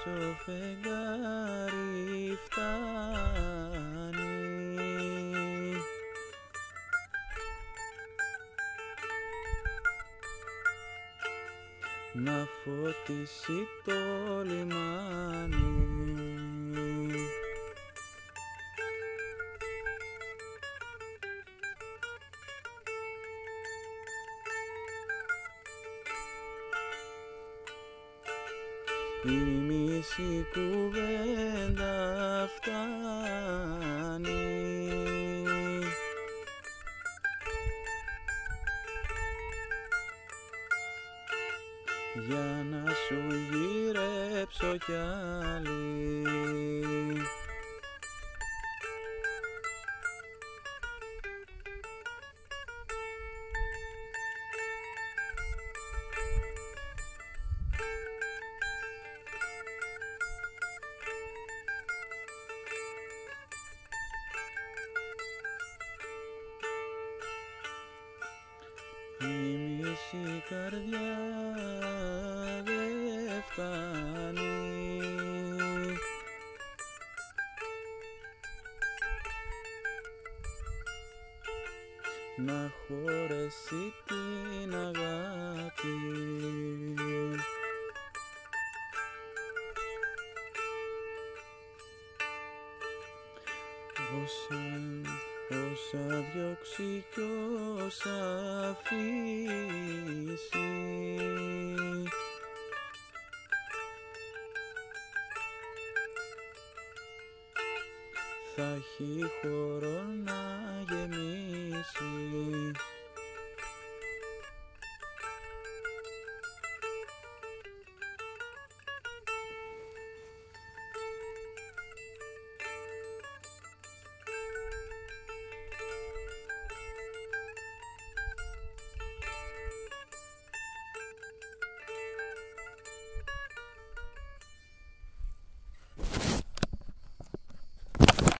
στο φεγγάρι φτάνει. Να φωτίσει το λιμάνι Η μισή κουβέντα φτάνει για να σου γυρέψω κι άλλη. Μισή καρδιά δεν φτάνει. Να χωρέσει την αγάπη. Όσα, όσα διώξει κι όσα αφήσει. Θα έχει χώρο να γεμίσει